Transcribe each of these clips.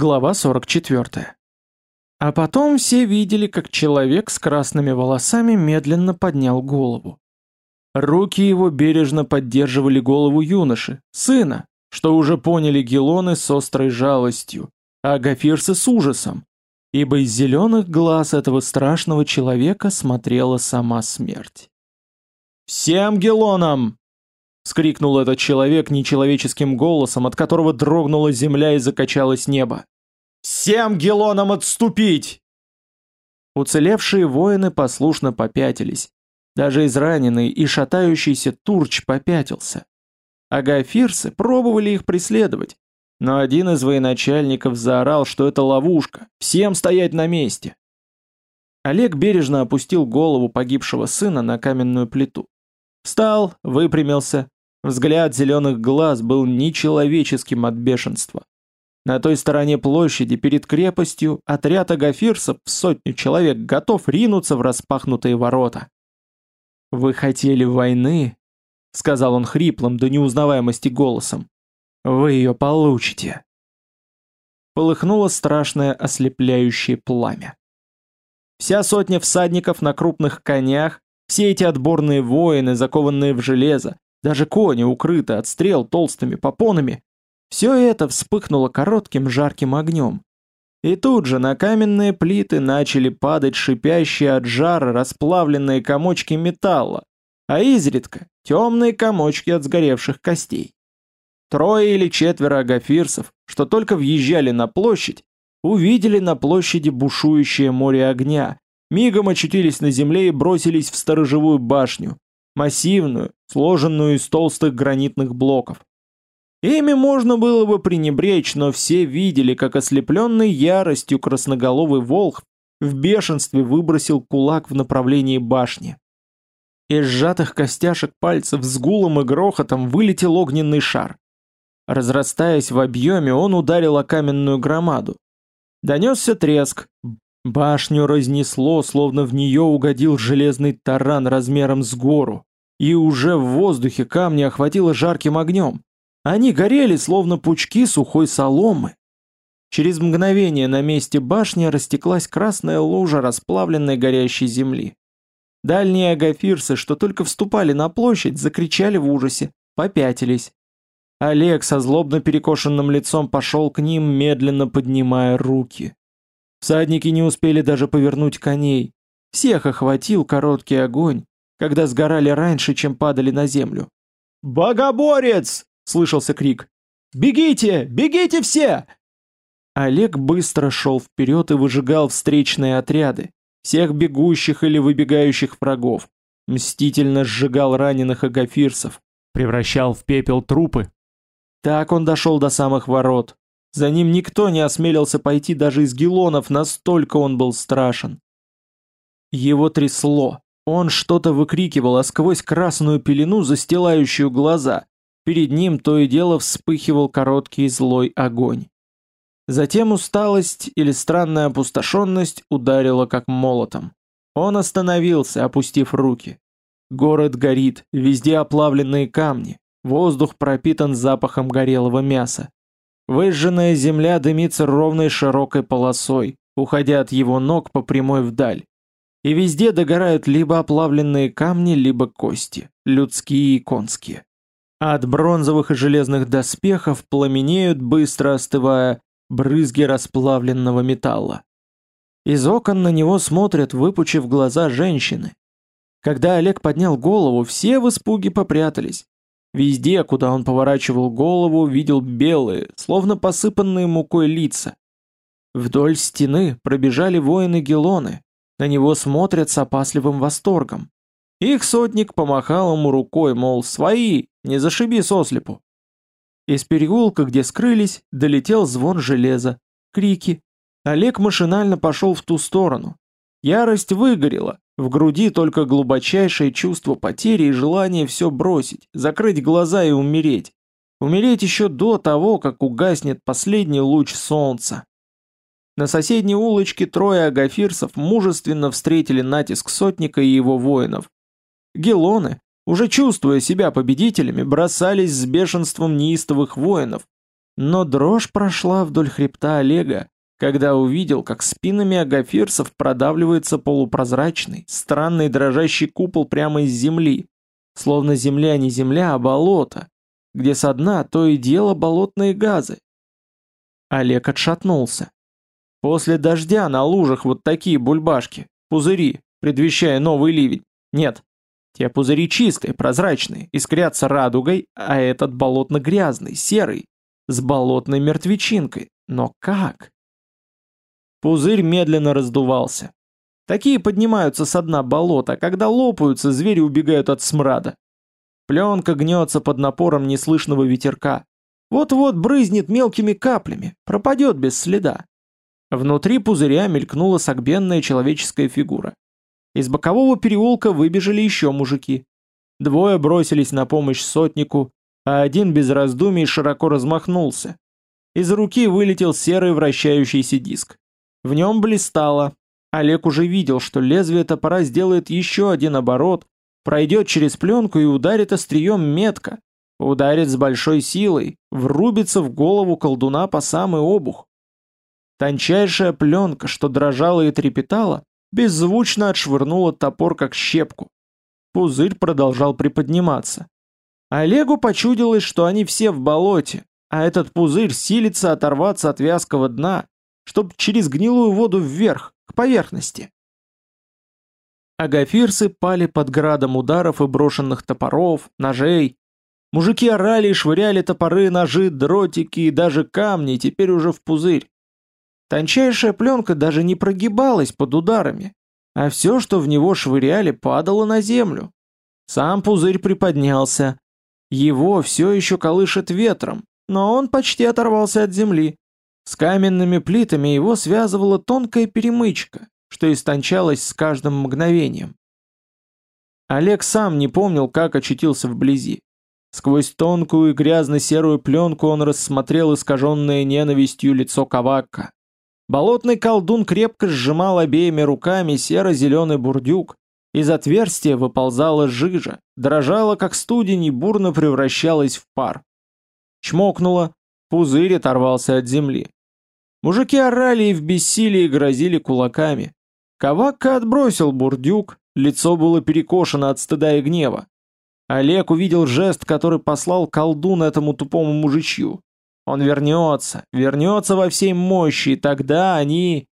Глава 44. А потом все видели, как человек с красными волосами медленно поднял голову. Руки его бережно поддерживали голову юноши, сына, что уже поняли гелоны с острой жалостью, а гафирсы с ужасом, ибо из зеленых глаз этого страшного человека смотрела сама смерть. «Всем гелонам!» — скрикнул этот человек нечеловеческим голосом, от которого дрогнула земля и закачалось небо. «Всем гелонам отступить!» Уцелевшие воины послушно попятились. Даже израненный и шатающийся Турч попятился. Агафирсы пробовали их преследовать, но один из военачальников заорал, что это ловушка, всем стоять на месте. Олег бережно опустил голову погибшего сына на каменную плиту. Встал, выпрямился. Взгляд зеленых глаз был нечеловеческим от бешенства. На той стороне площади перед крепостью отряд агафирцев в сотню человек готов ринуться в распахнутые ворота. «Вы хотели войны?» — сказал он хриплым до неузнаваемости голосом. Вы ее получите. Полыхнуло страшное ослепляющее пламя. Вся сотня всадников на крупных конях, все эти отборные воины, закованные в железо, даже кони укрыты от стрел толстыми попонами, все это вспыхнуло коротким жарким огнем. И тут же на каменные плиты начали падать шипящие от жара расплавленные комочки металла, а изредка темные комочки от сгоревших костей. Трое или четверо агафирцев, что только въезжали на площадь, увидели на площади бушующее море огня, мигом очутились на земле и бросились в сторожевую башню, массивную, сложенную из толстых гранитных блоков. Ими можно было бы пренебречь, но все видели, как ослепленный яростью красноголовый волк в бешенстве выбросил кулак в направлении башни. Из сжатых костяшек пальцев с гулом и грохотом вылетел огненный шар. Разрастаясь в объеме, он ударил о каменную громаду. Донесся треск. Башню разнесло, словно в нее угодил железный таран размером с гору. И уже в воздухе камни охватило жарким огнем. Они горели, словно пучки сухой соломы. Через мгновение на месте башни растеклась красная лужа расплавленной горящей земли. Дальние агафирцы, что только вступали на площадь, закричали в ужасе, попятились. Олег со злобно перекошенным лицом пошел к ним, медленно поднимая руки. Всадники не успели даже повернуть коней. Всех охватил короткий огонь, когда сгорали раньше, чем падали на землю. «Богоборец!» — слышался крик. «Бегите! Бегите все!» Олег быстро шел вперед и выжигал встречные отряды, всех бегущих или выбегающих врагов, мстительно сжигал раненых агафирцев, превращал в пепел трупы, так он дошел до самых ворот. За ним никто не осмелился пойти даже из гелонов, настолько он был страшен. Его трясло. Он что-то выкрикивал, а сквозь красную пелену, застилающую глаза, перед ним то и дело вспыхивал короткий злой огонь. Затем усталость или странная опустошенность ударила как молотом. Он остановился, опустив руки. Город горит, везде оплавленные камни, Воздух пропитан запахом горелого мяса. Выжженная земля дымится ровной широкой полосой, уходя от его ног по прямой вдаль. И везде догорают либо оплавленные камни, либо кости, людские и конские. От бронзовых и железных доспехов пламенеют, быстро остывая, брызги расплавленного металла. Из окон на него смотрят, выпучив глаза женщины. Когда Олег поднял голову, все в испуге попрятались. Везде, куда он поворачивал голову, видел белые, словно посыпанные мукой лица. Вдоль стены пробежали воины-гелоны, на него смотрят с опасливым восторгом. Их сотник помахал ему рукой, мол, свои, не зашиби сослепу. Из переулка, где скрылись, долетел звон железа, крики. Олег машинально пошел в ту сторону. Ярость выгорела, в груди только глубочайшее чувство потери и желание все бросить, закрыть глаза и умереть. Умереть еще до того, как угаснет последний луч солнца. На соседней улочке трое агафирцев мужественно встретили натиск сотника и его воинов. Гелоны, уже чувствуя себя победителями, бросались с бешенством неистовых воинов, Но дрожь прошла вдоль хребта Олега, когда увидел, как спинами агафирцев продавливается полупрозрачный, странный дрожащий купол прямо из земли, словно земля не земля, а болото, где со дна то и дело болотные газы. Олег отшатнулся. После дождя на лужах вот такие бульбашки, пузыри, предвещая новый ливень. Нет, те пузыри чистые, прозрачные, искрятся радугой, а этот болотно-грязный, серый, с болотной мертвечинкой. Но как? Пузырь медленно раздувался. Такие поднимаются со дна болота, когда лопаются, звери убегают от смрада. Пленка гнется под напором неслышного ветерка. Вот-вот брызнет мелкими каплями, пропадет без следа. Внутри пузыря мелькнула согбенная человеческая фигура. Из бокового переулка выбежали еще мужики. Двое бросились на помощь сотнику, а один без раздумий широко размахнулся. Из руки вылетел серый вращающийся диск. В нем блистало. Олег уже видел, что лезвие топора сделает еще один оборот, пройдет через пленку и ударит острием метко, ударит с большой силой, врубится в голову колдуна по самый обух. Тончайшая пленка, что дрожала и трепетала, беззвучно отшвырнула топор как щепку. Пузырь продолжал приподниматься. Олегу почудилось, что они все в болоте, а этот пузырь силится оторваться от вязкого дна, чтобы через гнилую воду вверх, к поверхности. Агафирцы пали под градом ударов и брошенных топоров, ножей. Мужики орали и швыряли топоры, ножи, дротики и даже камни, теперь уже в пузырь. Тончайшая пленка даже не прогибалась под ударами, а все, что в него швыряли, падало на землю. Сам пузырь приподнялся, его все еще колышет ветром, но он почти оторвался от земли. С каменными плитами его связывала тонкая перемычка, что истончалась с каждым мгновением. Олег сам не помнил, как очутился вблизи. Сквозь тонкую и грязно-серую пленку он рассмотрел искаженное ненавистью лицо Кавакка. Болотный колдун крепко сжимал обеими руками серо-зеленый бурдюк, из отверстия выползала жижа, дрожала как студень и бурно превращалась в пар. Чмокнула, пузырь оторвался от земли. Мужики орали и в бессилии грозили кулаками. Кавакка отбросил бурдюк, лицо было перекошено от стыда и гнева. Олег увидел жест, который послал колдун этому тупому мужичью. Он вернется, вернется во всей мощи, и тогда они...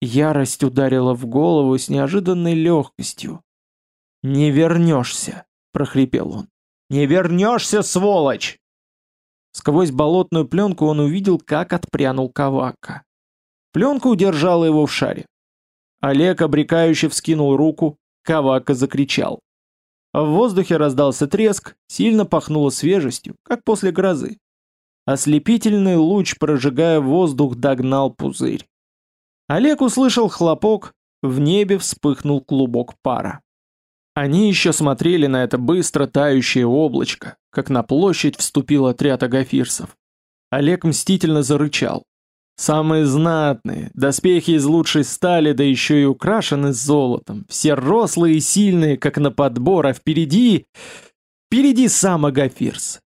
Ярость ударила в голову с неожиданной легкостью. «Не вернешься!» — прохрипел он. «Не вернешься, сволочь!» Сквозь болотную пленку он увидел, как отпрянул Кавака. Пленка удержала его в шаре. Олег обрекающе вскинул руку, Кавака закричал. В воздухе раздался треск, сильно пахнуло свежестью, как после грозы. Ослепительный луч, прожигая воздух, догнал пузырь. Олег услышал хлопок, в небе вспыхнул клубок пара. Они еще смотрели на это быстро тающее облачко, как на площадь вступил отряд агафирцев. Олег мстительно зарычал. Самые знатные, доспехи из лучшей стали, да еще и украшены золотом, все рослые и сильные, как на подбор, а впереди... Впереди сам Агафирс.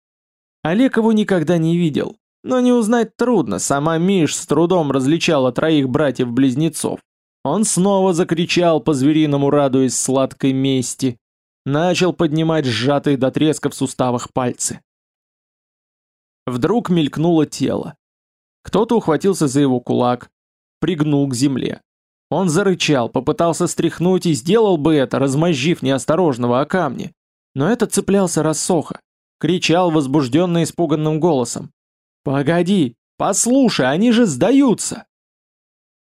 Олег его никогда не видел, но не узнать трудно, сама Миш с трудом различала троих братьев-близнецов. Он снова закричал по-звериному, радуясь сладкой мести. Начал поднимать сжатые до треска в суставах пальцы. Вдруг мелькнуло тело. Кто-то ухватился за его кулак, пригнул к земле. Он зарычал, попытался стряхнуть и сделал бы это, размозжив неосторожного о камни. Но это цеплялся рассоха. Кричал возбужденно испуганным голосом. «Погоди! Послушай, они же сдаются!»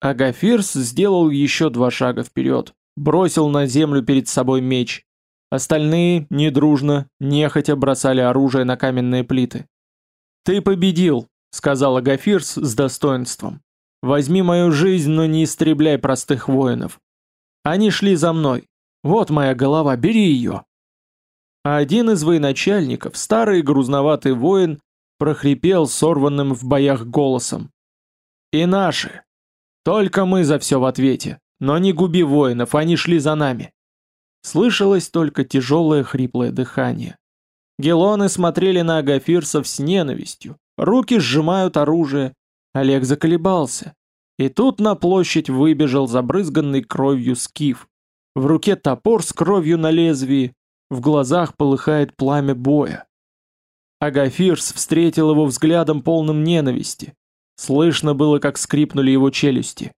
Агафирс сделал еще два шага вперед, бросил на землю перед собой меч. Остальные, недружно, нехотя бросали оружие на каменные плиты. «Ты победил», — сказал Агафирс с достоинством. «Возьми мою жизнь, но не истребляй простых воинов. Они шли за мной. Вот моя голова, бери ее». А один из военачальников, старый грузноватый воин, прохрипел сорванным в боях голосом. «И наши! Только мы за все в ответе, но не губи воинов, они шли за нами!» Слышалось только тяжелое хриплое дыхание. Гелоны смотрели на агафирцев с ненавистью, руки сжимают оружие. Олег заколебался. И тут на площадь выбежал забрызганный кровью скиф. В руке топор с кровью на лезвии, в глазах полыхает пламя боя. Агафирс встретил его взглядом полным ненависти. Слышно было, как скрипнули его челюсти.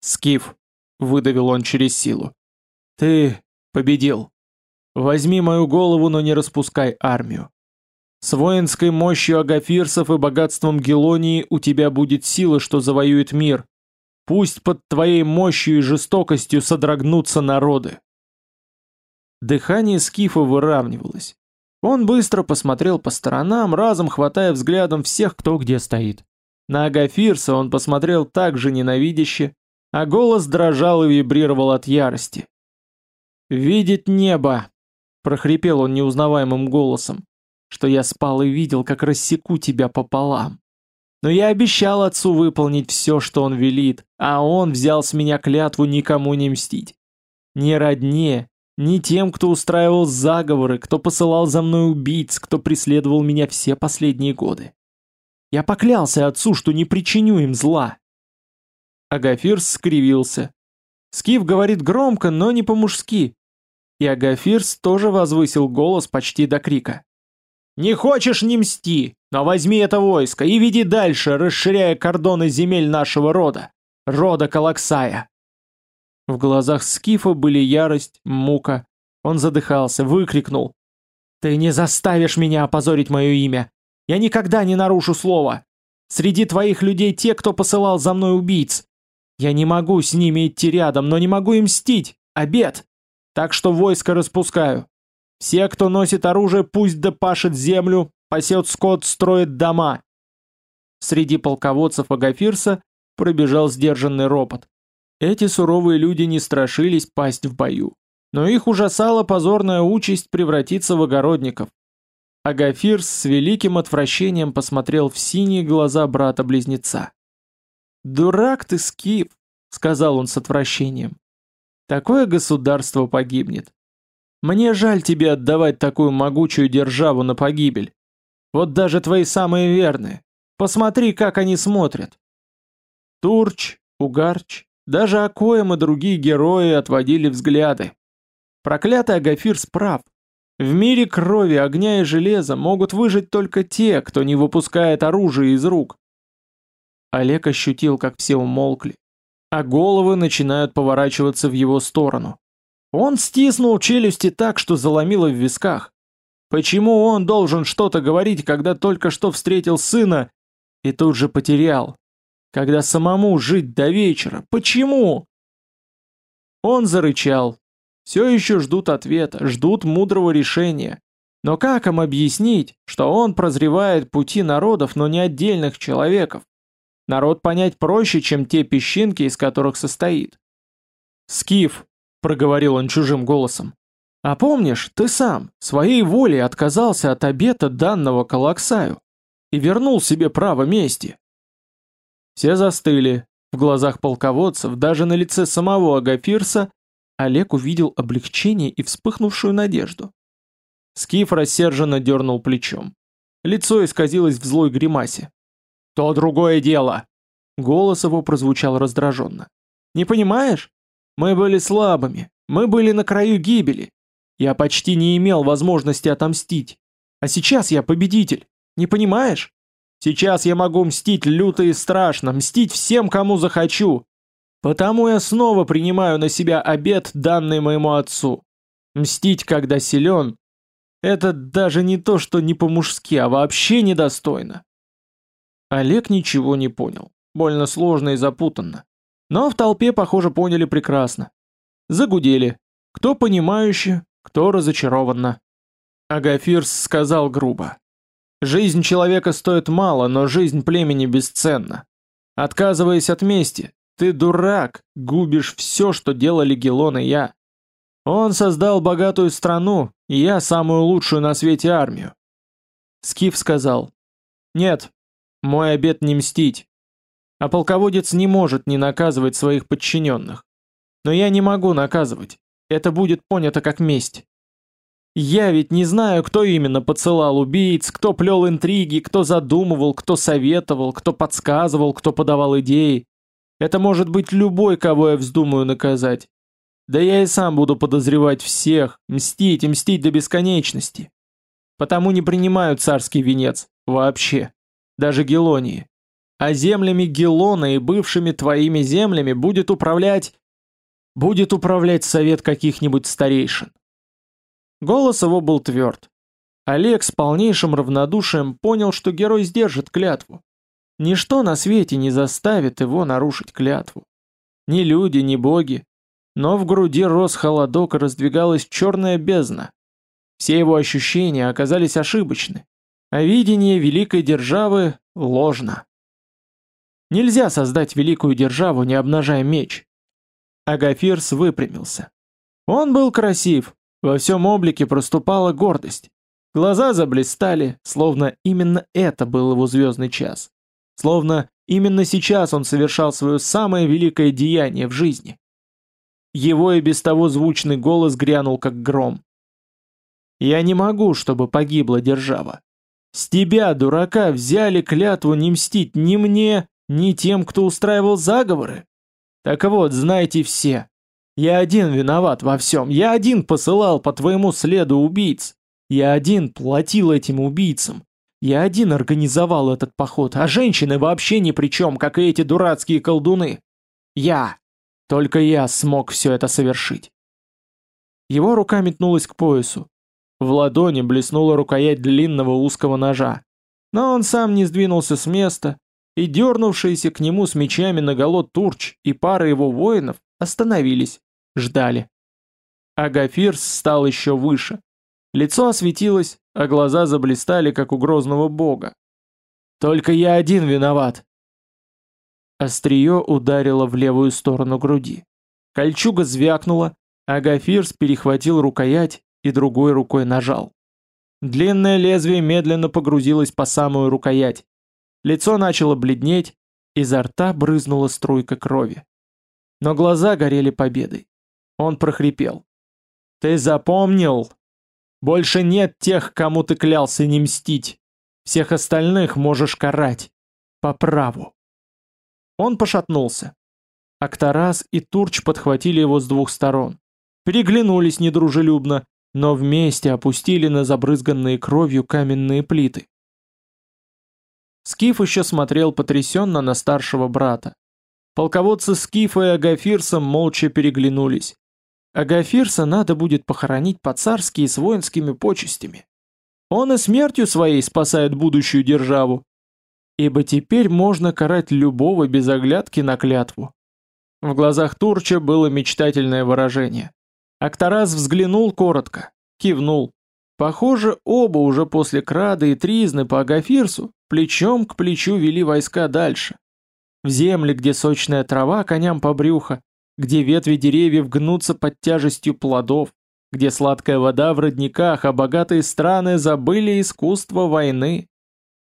«Скиф», — выдавил он через силу, — «ты победил. Возьми мою голову, но не распускай армию. С воинской мощью агафирсов и богатством Гелонии у тебя будет сила, что завоюет мир. Пусть под твоей мощью и жестокостью содрогнутся народы. Дыхание Скифа выравнивалось. Он быстро посмотрел по сторонам, разом хватая взглядом всех, кто где стоит. На Агафирса он посмотрел так же ненавидяще, а голос дрожал и вибрировал от ярости. «Видеть небо!» — прохрипел он неузнаваемым голосом что я спал и видел, как рассеку тебя пополам. Но я обещал отцу выполнить все, что он велит, а он взял с меня клятву никому не мстить. Ни родне, ни тем, кто устраивал заговоры, кто посылал за мной убийц, кто преследовал меня все последние годы. Я поклялся отцу, что не причиню им зла. Агафирс скривился. Скиф говорит громко, но не по-мужски. И Агафирс тоже возвысил голос почти до крика. Не хочешь не мсти, но возьми это войско и веди дальше, расширяя кордоны земель нашего рода, рода Калаксая. В глазах Скифа были ярость, мука. Он задыхался, выкрикнул. «Ты не заставишь меня опозорить мое имя! Я никогда не нарушу слова! Среди твоих людей те, кто посылал за мной убийц! Я не могу с ними идти рядом, но не могу им мстить! Обед! Так что войско распускаю! Все, кто носит оружие, пусть да пашет землю, пасет скот, строит дома. Среди полководцев Агафирса пробежал сдержанный ропот. Эти суровые люди не страшились пасть в бою, но их ужасала позорная участь превратиться в огородников. Агафирс с великим отвращением посмотрел в синие глаза брата-близнеца. «Дурак ты, Скиф!» — сказал он с отвращением. «Такое государство погибнет. Мне жаль тебе отдавать такую могучую державу на погибель. Вот даже твои самые верные. Посмотри, как они смотрят. Турч, Угарч, даже Акоем и другие герои отводили взгляды. Проклятый Агафир справ. В мире крови, огня и железа могут выжить только те, кто не выпускает оружие из рук. Олег ощутил, как все умолкли, а головы начинают поворачиваться в его сторону. Он стиснул челюсти так, что заломило в висках. Почему он должен что-то говорить, когда только что встретил сына и тут же потерял? Когда самому жить до вечера? Почему? Он зарычал. Все еще ждут ответа, ждут мудрого решения. Но как им объяснить, что он прозревает пути народов, но не отдельных человеков? Народ понять проще, чем те песчинки, из которых состоит. Скиф, проговорил он чужим голосом. А помнишь, ты сам своей волей отказался от обета данного Калаксаю и вернул себе право мести. Все застыли. В глазах полководцев, даже на лице самого Агафирса, Олег увидел облегчение и вспыхнувшую надежду. Скиф рассерженно дернул плечом. Лицо исказилось в злой гримасе. «То другое дело!» Голос его прозвучал раздраженно. «Не понимаешь? Мы были слабыми, мы были на краю гибели. Я почти не имел возможности отомстить. А сейчас я победитель. Не понимаешь? Сейчас я могу мстить люто и страшно, мстить всем, кому захочу. Потому я снова принимаю на себя обет, данный моему отцу. Мстить, когда силен, это даже не то, что не по-мужски, а вообще недостойно. Олег ничего не понял. Больно сложно и запутанно. Но в толпе, похоже, поняли прекрасно. Загудели. Кто понимающе, кто разочарованно. Агафирс сказал грубо. «Жизнь человека стоит мало, но жизнь племени бесценна. Отказываясь от мести, ты дурак, губишь все, что делали Гелон и я. Он создал богатую страну, и я самую лучшую на свете армию». Скиф сказал. «Нет, мой обет не мстить. А полководец не может не наказывать своих подчиненных. Но я не могу наказывать. Это будет понято как месть. Я ведь не знаю, кто именно поцелал убийц, кто плел интриги, кто задумывал, кто советовал, кто подсказывал, кто подавал идеи. Это может быть любой, кого я вздумаю наказать. Да я и сам буду подозревать всех, мстить и мстить до бесконечности. Потому не принимаю царский венец. Вообще. Даже Гелонии. А землями Гелона и бывшими твоими землями будет управлять... Будет управлять совет каких-нибудь старейшин. Голос его был тверд. Олег с полнейшим равнодушием понял, что герой сдержит клятву. Ничто на свете не заставит его нарушить клятву. Ни люди, ни боги. Но в груди рос холодок и раздвигалась черная бездна. Все его ощущения оказались ошибочны, а видение великой державы ложно. Нельзя создать великую державу, не обнажая меч. Агафирс выпрямился. Он был красив, во всем облике проступала гордость. Глаза заблистали, словно именно это был его звездный час. Словно именно сейчас он совершал свое самое великое деяние в жизни. Его и без того звучный голос грянул как гром. «Я не могу, чтобы погибла держава. С тебя, дурака, взяли клятву не мстить ни мне, ни тем, кто устраивал заговоры. Так вот, знайте все, я один виноват во всем, я один посылал по твоему следу убийц, я один платил этим убийцам, я один организовал этот поход, а женщины вообще ни при чем, как и эти дурацкие колдуны. Я, только я смог все это совершить. Его рука метнулась к поясу. В ладони блеснула рукоять длинного узкого ножа. Но он сам не сдвинулся с места, и дернувшиеся к нему с мечами наголо Турч и пара его воинов остановились, ждали. Агафирс стал еще выше. Лицо осветилось, а глаза заблистали, как у грозного бога. «Только я один виноват!» Острие ударило в левую сторону груди. Кольчуга звякнула, а Гафирс перехватил рукоять и другой рукой нажал. Длинное лезвие медленно погрузилось по самую рукоять. Лицо начало бледнеть, изо рта брызнула струйка крови. Но глаза горели победой. Он прохрипел. «Ты запомнил? Больше нет тех, кому ты клялся не мстить. Всех остальных можешь карать. По праву». Он пошатнулся. Актарас и Турч подхватили его с двух сторон. Переглянулись недружелюбно, но вместе опустили на забрызганные кровью каменные плиты. Скиф еще смотрел потрясенно на старшего брата. Полководцы Скифа и Агафирса молча переглянулись. Агафирса надо будет похоронить по-царски и с воинскими почестями. Он и смертью своей спасает будущую державу, ибо теперь можно карать любого без оглядки на клятву. В глазах Турча было мечтательное выражение. Актарас взглянул коротко, кивнул. Похоже, оба уже после Крада и Тризны по Агафирсу плечом к плечу вели войска дальше. В земли, где сочная трава коням по брюхо, где ветви деревьев гнутся под тяжестью плодов, где сладкая вода в родниках, а богатые страны забыли искусство войны.